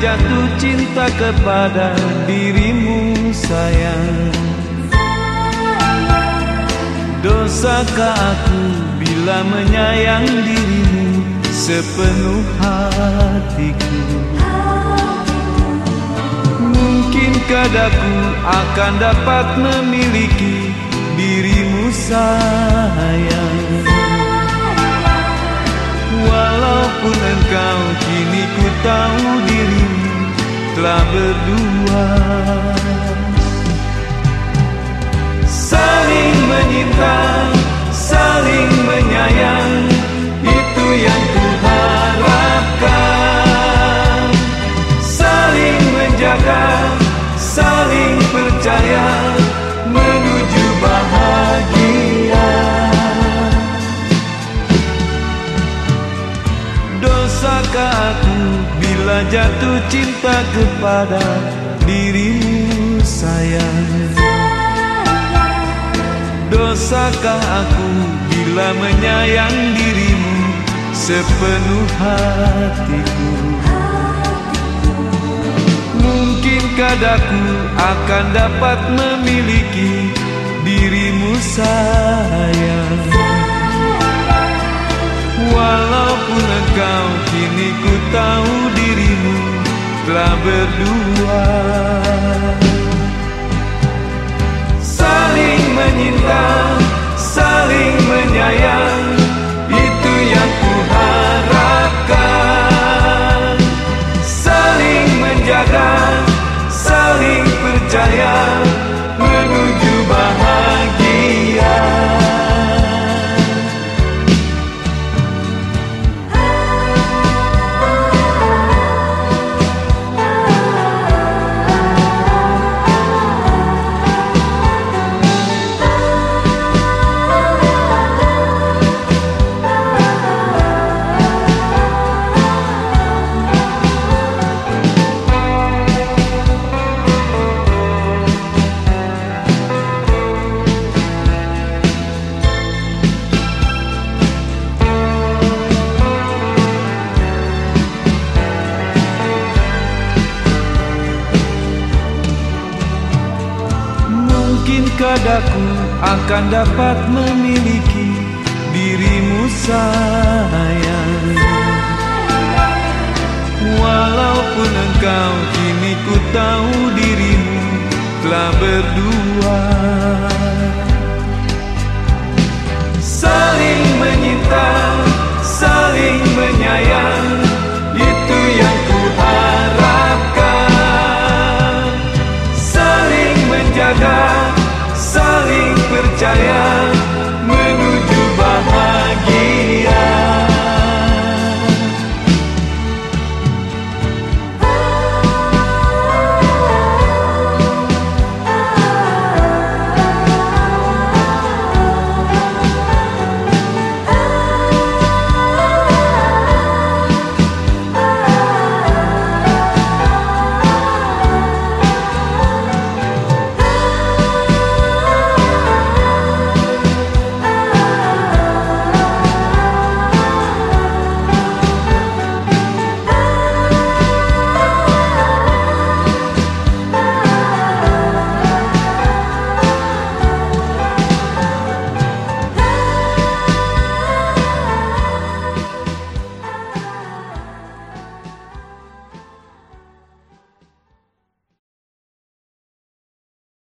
jatuh cinta kepada dirimu sayang. Dosakah aku bila menyayang dirimu sepenuh hatiku? Mungkinkah aku akan dapat memiliki dirimu sayang? Walaupun engkau kini ku tahu telah berdua Saling jatuh cinta kepada dirimu sayang Dosakah aku bila menyayang dirimu sepenuh hatiku? Mungkinkah aku akan dapat memiliki dirimu sayang? Walaupun engkau kini ku tahu berdua. Saling menyinta, saling menyayang Mungkinkah aku akan dapat memiliki dirimu sayang. Walaupun engkau kini ku tahu dirimu telah berdua giant.